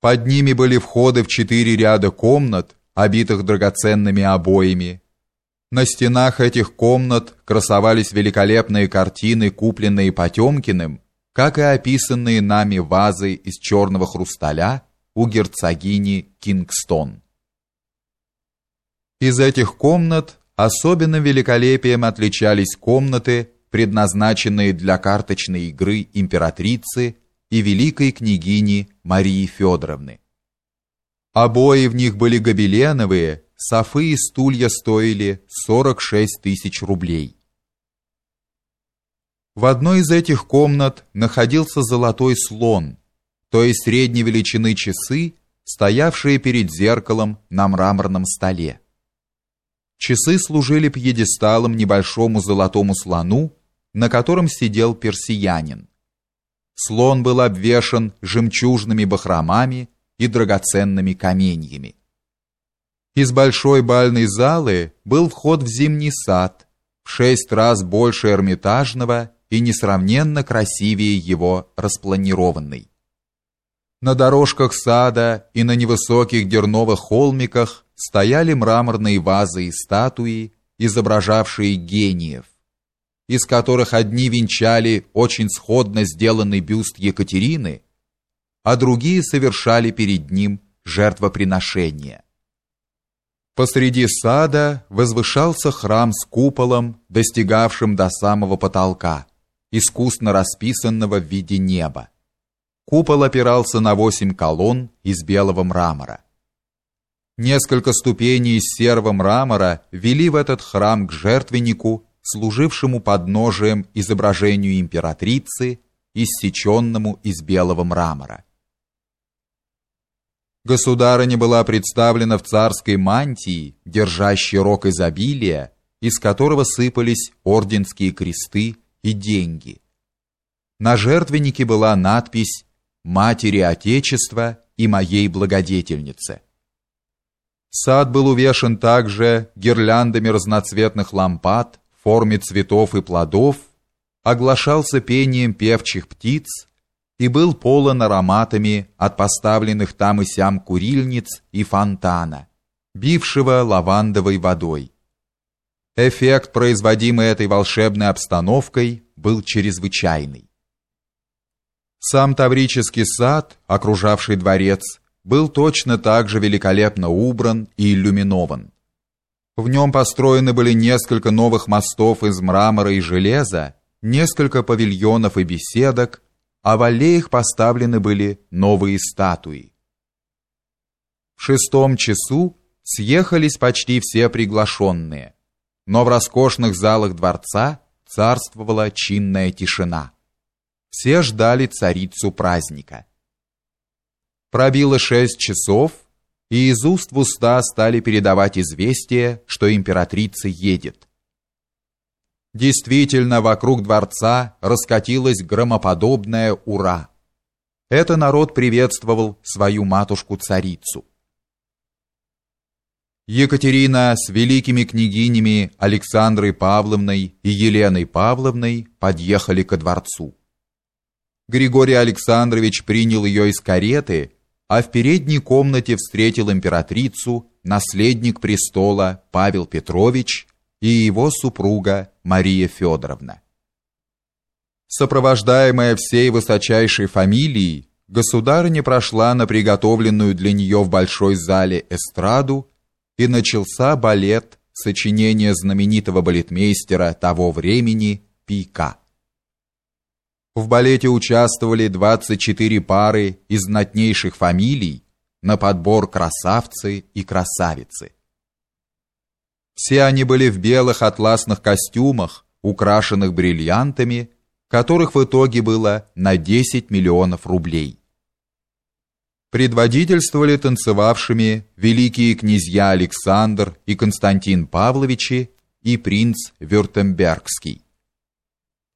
Под ними были входы в четыре ряда комнат, обитых драгоценными обоями. На стенах этих комнат красовались великолепные картины, купленные Потемкиным, как и описанные нами вазы из черного хрусталя у герцогини Кингстон. Из этих комнат особенным великолепием отличались комнаты, предназначенные для карточной игры императрицы и великой княгини Марии Федоровны. Обои в них были гобеленовые, софы и стулья стоили 46 тысяч рублей. В одной из этих комнат находился золотой слон, то есть средней величины часы, стоявшие перед зеркалом на мраморном столе. Часы служили пьедесталом небольшому золотому слону, на котором сидел персиянин. Слон был обвешан жемчужными бахромами и драгоценными каменьями. Из большой бальной залы был вход в зимний сад, в шесть раз больше Эрмитажного и несравненно красивее его распланированный. На дорожках сада и на невысоких дерновых холмиках стояли мраморные вазы и статуи, изображавшие гениев из которых одни венчали очень сходно сделанный бюст Екатерины, а другие совершали перед ним жертвоприношения. Посреди сада возвышался храм с куполом, достигавшим до самого потолка, искусно расписанного в виде неба. Купол опирался на восемь колонн из белого мрамора. Несколько ступеней из серого мрамора вели в этот храм к жертвеннику, служившему подножием изображению императрицы, иссеченному из белого мрамора. Государыня была представлена в царской мантии, держащей рог изобилия, из которого сыпались орденские кресты и деньги. На жертвеннике была надпись «Матери Отечества и моей благодетельнице». Сад был увешан также гирляндами разноцветных лампад, форме цветов и плодов, оглашался пением певчих птиц и был полон ароматами от поставленных там и сям курильниц и фонтана, бившего лавандовой водой. Эффект, производимый этой волшебной обстановкой, был чрезвычайный. Сам Таврический сад, окружавший дворец, был точно так же великолепно убран и иллюминован. В нем построены были несколько новых мостов из мрамора и железа, несколько павильонов и беседок, а в аллеях поставлены были новые статуи. В шестом часу съехались почти все приглашенные, но в роскошных залах дворца царствовала чинная тишина. Все ждали царицу праздника. Пробило шесть часов, и из уст в уста стали передавать известие, что императрица едет. Действительно, вокруг дворца раскатилось громоподобное «Ура!». Это народ приветствовал свою матушку-царицу. Екатерина с великими княгинями Александрой Павловной и Еленой Павловной подъехали ко дворцу. Григорий Александрович принял ее из кареты а в передней комнате встретил императрицу наследник престола Павел Петрович и его супруга Мария Федоровна. Сопровождаемая всей высочайшей фамилией, государыня прошла на приготовленную для нее в большой зале эстраду, и начался балет сочинения знаменитого балетмейстера того времени Пика. В балете участвовали 24 пары из знатнейших фамилий на подбор красавцы и красавицы. Все они были в белых атласных костюмах, украшенных бриллиантами, которых в итоге было на 10 миллионов рублей. Предводительствовали танцевавшими великие князья Александр и Константин Павловичи и принц Вюртембергский.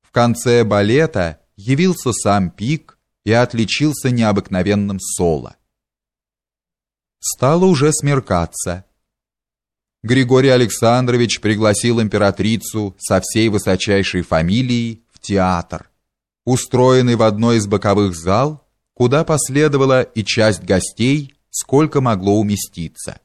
В конце балета явился сам Пик и отличился необыкновенным соло. Стало уже смеркаться. Григорий Александрович пригласил императрицу со всей высочайшей фамилией в театр, устроенный в одной из боковых зал, куда последовала и часть гостей, сколько могло уместиться.